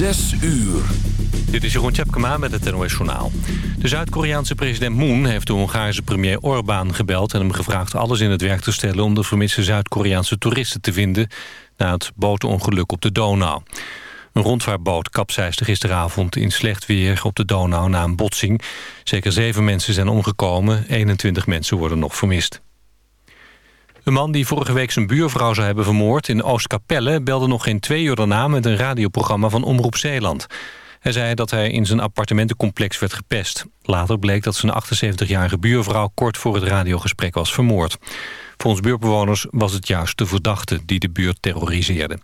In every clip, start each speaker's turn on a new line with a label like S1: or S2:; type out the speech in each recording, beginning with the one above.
S1: Zes uur.
S2: Dit is Jeroen Tjepkema met het NOS Journaal. De Zuid-Koreaanse president Moon heeft de Hongaarse premier Orbán gebeld... en hem gevraagd alles in het werk te stellen... om de vermiste Zuid-Koreaanse toeristen te vinden... na het bootongeluk op de Donau. Een rondvaartboot kapseisde gisteravond in slecht weer op de Donau na een botsing. Zeker zeven mensen zijn omgekomen, 21 mensen worden nog vermist. Een man die vorige week zijn buurvrouw zou hebben vermoord in Oostkapelle... belde nog geen twee uur daarna met een radioprogramma van Omroep Zeeland. Hij zei dat hij in zijn appartementencomplex werd gepest. Later bleek dat zijn 78-jarige buurvrouw kort voor het radiogesprek was vermoord. Volgens buurtbewoners was het juist de verdachte die de buurt terroriseerde.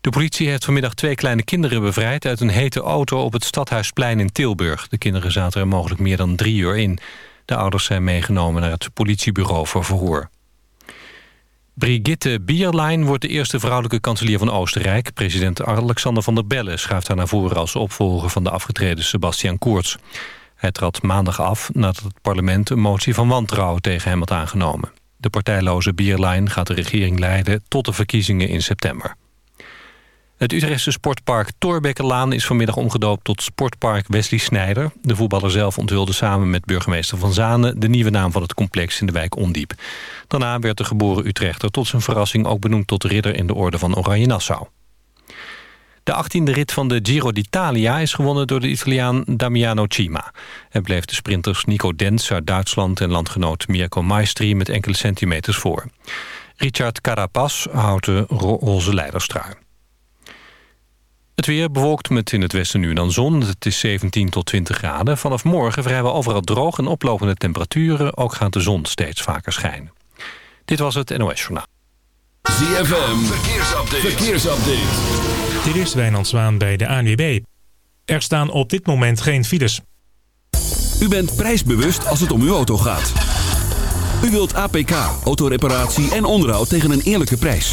S2: De politie heeft vanmiddag twee kleine kinderen bevrijd... uit een hete auto op het Stadhuisplein in Tilburg. De kinderen zaten er mogelijk meer dan drie uur in. De ouders zijn meegenomen naar het politiebureau voor verhoor. Brigitte Bierlein wordt de eerste vrouwelijke kanselier van Oostenrijk. President Alexander van der Bellen schuift haar naar voren... als opvolger van de afgetreden Sebastian Kurz. Hij trad maandag af nadat het parlement een motie van wantrouwen tegen hem had aangenomen. De partijloze Bierlein gaat de regering leiden tot de verkiezingen in september. Het Utrechtse sportpark Torbekkenlaan is vanmiddag omgedoopt tot Sportpark Wesley Snijder. De voetballer zelf onthulde samen met burgemeester Van Zanen de nieuwe naam van het complex in de wijk Ondiep. Daarna werd de geboren Utrechter tot zijn verrassing ook benoemd tot ridder in de orde van Oranje Nassau. De 18e rit van de Giro d'Italia is gewonnen door de Italiaan Damiano Cima. Er bleef de sprinters Nico Dens uit Duitsland en landgenoot Mirko Maestri met enkele centimeters voor. Richard Carapaz houdt de roze leiderstrui. Het weer bewolkt met in het westen nu dan zon. Het is 17 tot 20 graden. Vanaf morgen vrijwel overal droog en oplopende temperaturen. Ook gaat de zon steeds vaker schijnen. Dit was het NOS Journaal.
S1: ZFM, verkeersupdate. verkeersupdate.
S3: Dit is Wijnand Zwaan bij de ANWB. Er staan op dit moment geen files.
S1: U bent prijsbewust als het om uw auto gaat. U wilt APK, autoreparatie en onderhoud tegen een eerlijke prijs.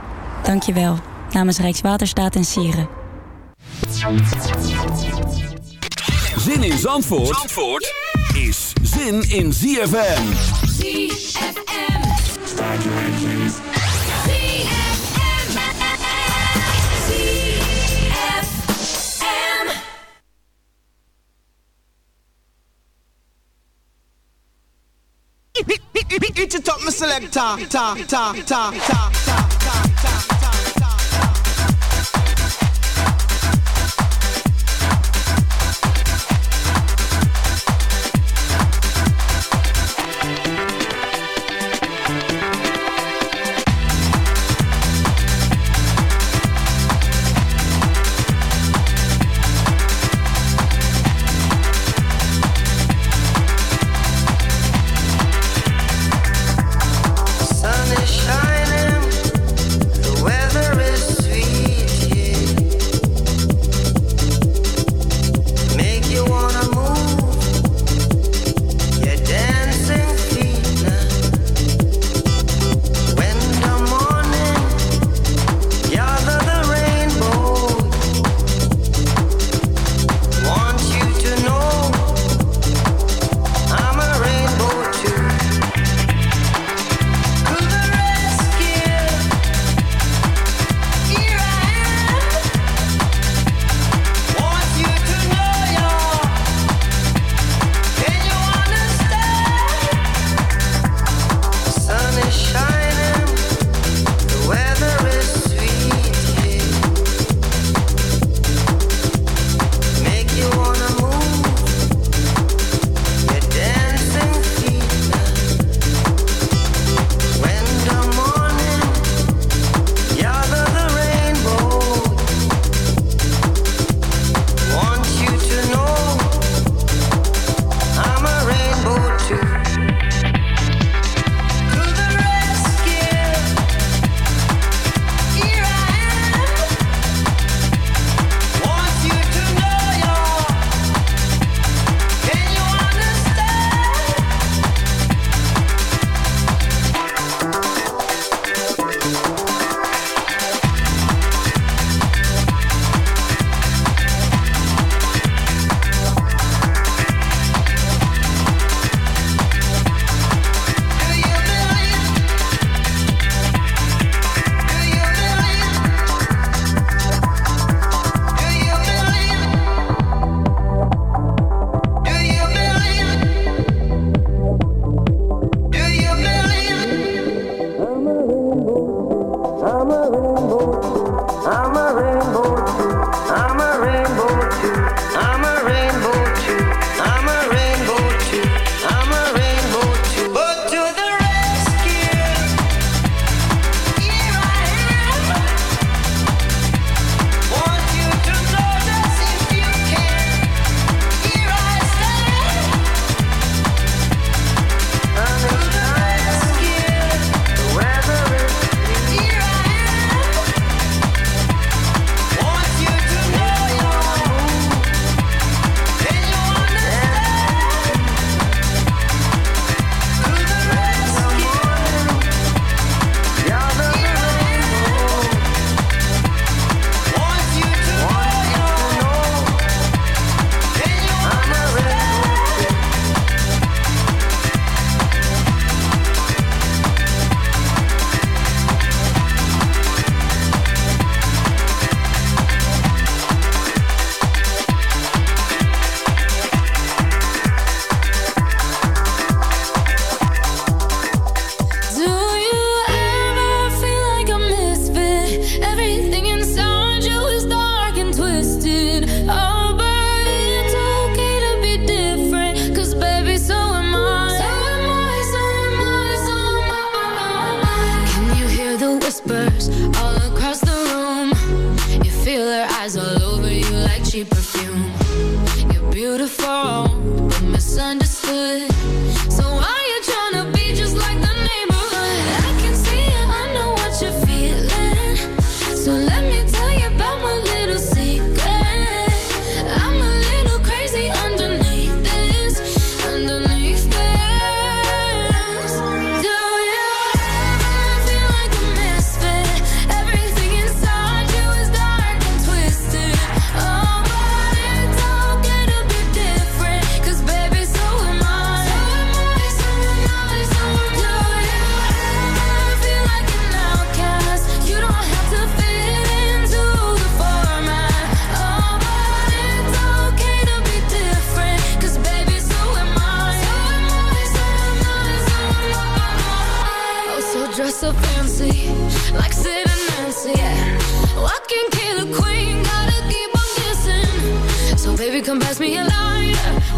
S4: Dank je wel. Namens Rijkswaterstaat en Sieren.
S1: Zin in Zandvoort, Zandvoort is zin in ZFM.
S5: ZFM.
S6: Eat it up, my selector. Ta, ta, ta, ta, ta, ta, ta.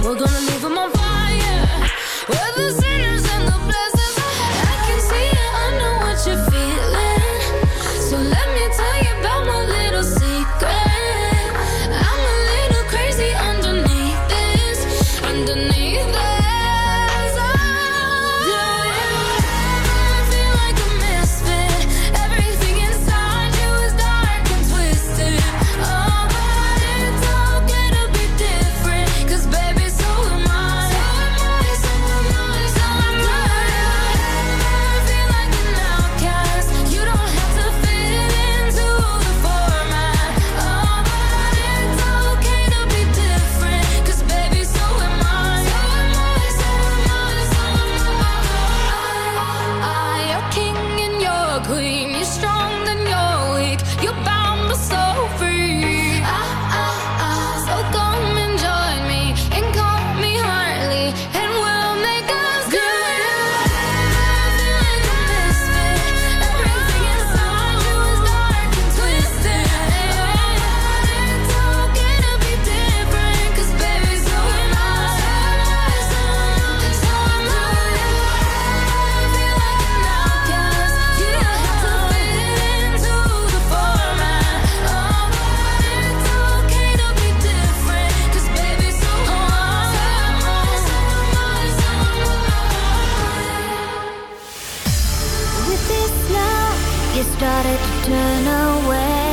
S7: We're gonna
S8: started to turn away.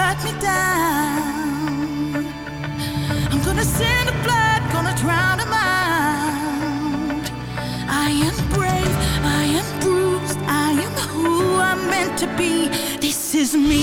S6: cut me down. I'm gonna send the flood, gonna drown him out. I am brave, I am bruised, I am who I'm meant to be. This is me.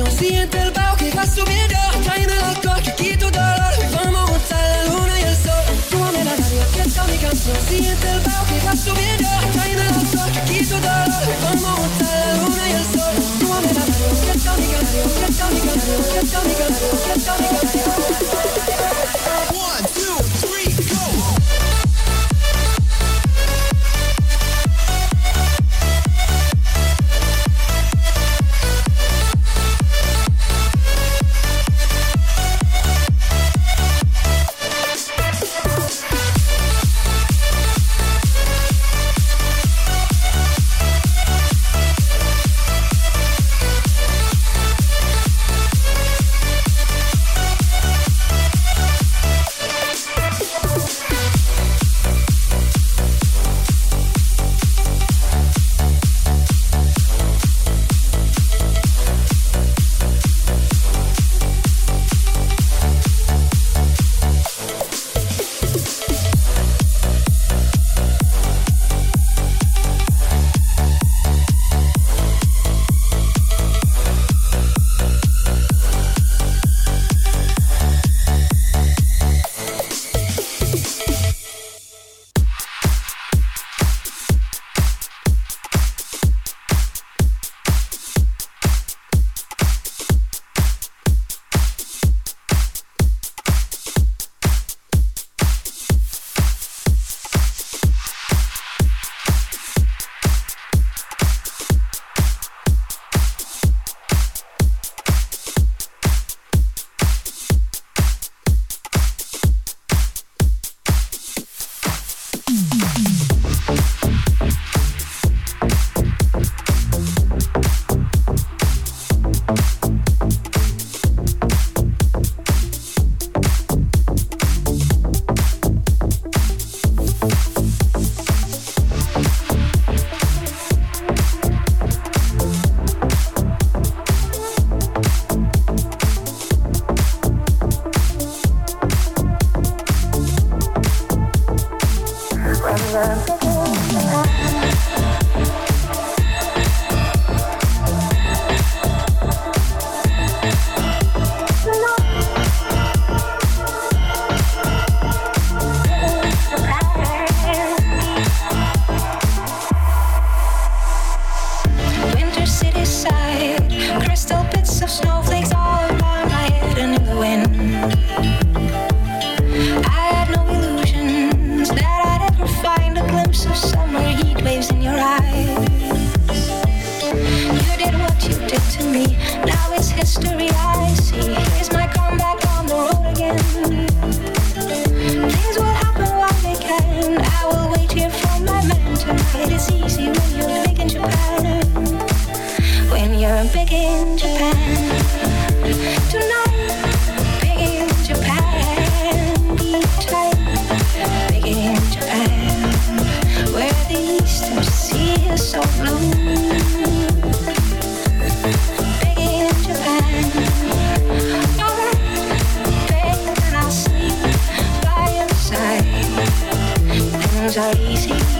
S9: Canción Siente
S6: Are easy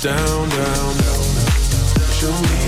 S10: down, down, down. down. Show me